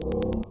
Música